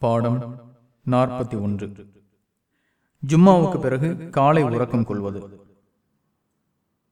பாடம் நாற்பத்தி ஒன்று. ஜும்மாவுக்கு பிறகு காலை உறக்கம் கொள்வது.